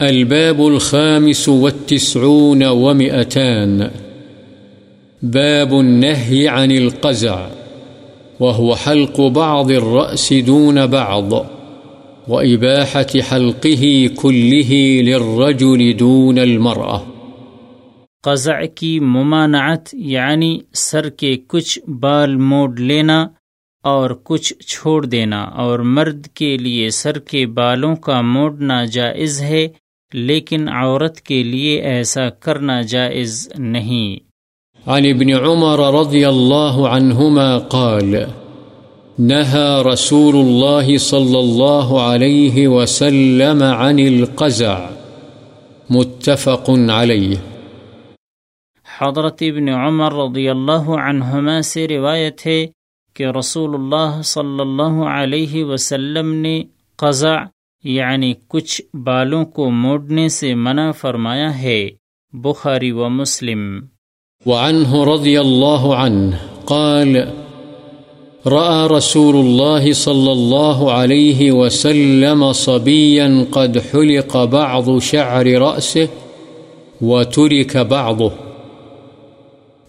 الباب الخامس والتسعون ومئتان. باب النهي عن القزع، وهو حلق بعض الرأس دون بعض، وإباحة حلقه كله للرجل دون المرأة. قزع کی ممانعت یعنی سر کے کچھ بال موڑ لینا اور کچھ چھوڑ دینا، اور مرد کے لیے سر کے بالوں کا موڑنا جائز ہے لیکن عورت کے لیے ایسا کرنا جائز نہیں۔ عن ابن عمر رضی اللہ عنہما قال نهى رسول الله صلى الله عليه وسلم عن القزع متفق عليه حضرت ابن عمر رضی اللہ عنہما سے روایت ہے کہ رسول اللہ صلی اللہ علیہ وسلم نے قزع یعنی کچھ بالوں کو موڑنے سے منع فرمایا ہے، بخاری و مسلم۔ وعنه رضي الله عنه قال، رأى رسول الله صلى الله عليه وسلم صبيا قد حلق بعض شعر رأسه وترك بعضه،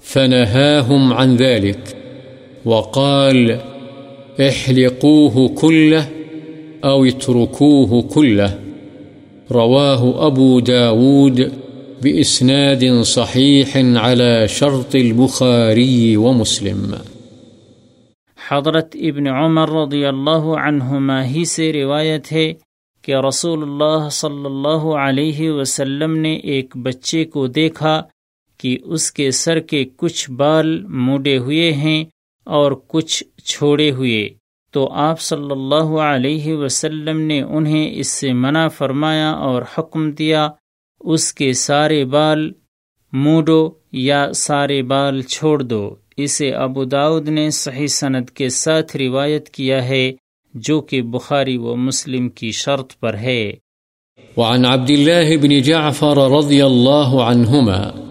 فنهاهم عن ذلك، وقال، احلقوه كله أو اتركوه كله. رواه أبو داود بإسناد صحيح على شرط البخاري ومسلم. حضرت ابن عمر رضی اللہ عنہما ہی سے روایت ہے کہ رسول اللہ صلی اللہ علیہ وسلم نے ایک بچے کو دیکھا کہ اس کے سر کے کچھ بال موڑے ہوئے ہیں اور کچھ چھوڑے ہوئے۔ تو آپ صلی اللہ علیہ وسلم نے انہیں اس سے منع فرمایا اور حکم دیا، اس کے سارے بال موڈو یا سارے بال چھوڑ دو۔ اسے ابو داود نے صحیح سند کے ساتھ روایت کیا ہے، جو کہ بخاری و مسلم کی شرط پر ہے۔ وعن عبد الله بن جعفر رضي الله عنهما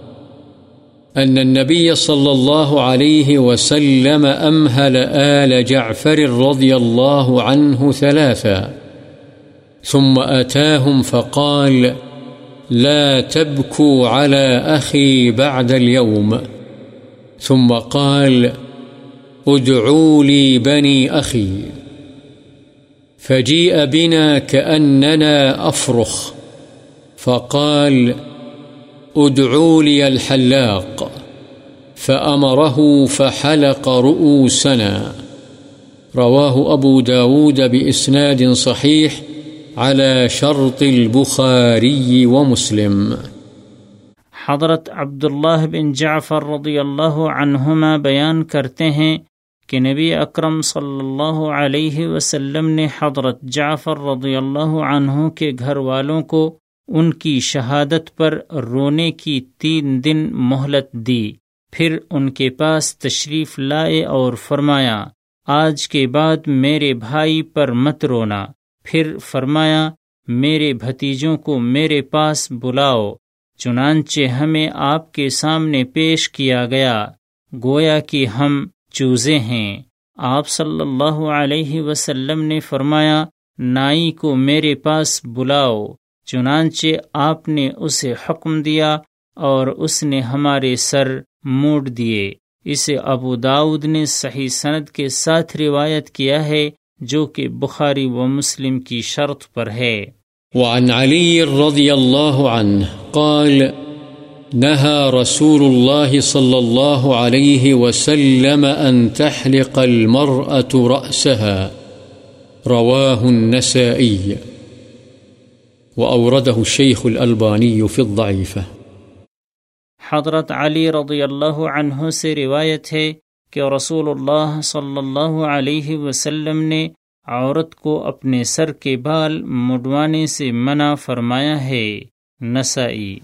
أن النبي صلى الله عليه وسلم أمهل آل جعفر رضي الله عنه ثلاثا. ثم أتاهم فقال، لا تبكوا على أخي بعد اليوم. ثم قال، ادعوا لي بني أخي. فجيء بنا كأننا أفرخ. فقال، ادعوا لي الحلاق. فأمره فحلق رؤوسنا. رواه أبو داود بإسناد صحيح على شرط البخاري ومسلم. حضرت عبداللہ بن جعفر رضی اللہ عنہما بیان کرتے ہیں کہ نبی اکرم صلی اللہ علیہ وسلم نے حضرت جعفر رضی اللہ عنہ کے گھر والوں کو ان کی شہادت پر رونے کی تین دن مہلت دی۔ پھر ان کے پاس تشریف لائے اور فرمایا، آج کے بعد میرے بھائی پر مت رونا۔ پھر فرمایا، میرے بھتیجوں کو میرے پاس بلاؤ، چنانچہ ہمیں آپ کے سامنے پیش کیا گیا۔ گویا کہ ہم چوزے ہیں۔ آپ صلی اللہ علیہ وسلم نے فرمایا، نائی کو میرے پاس بلاؤ، چنانچہ آپ نے اسے حکم دیا اور اس نے ہمارے سر موڑ دیے۔ اسے ابو داود نے صحیح سند کے ساتھ روایت کیا ہے، جو کہ بخاری و مسلم کی شرط پر ہے۔ وعن علي رضي الله عنه قال نهى رسول الله صلى الله عليه وسلم أن تحلق المرأة رأسها۔ رواه النسائي وأورده الشيخ الألباني في الضعيفة حضرت علی رضی اللہ عنہ سے روایت ہے کہ رسول اللہ صلی اللہ علیہ وسلم نے عورت کو اپنے سر کے بال مڈوانے سے منع فرمایا ہے۔ نسائی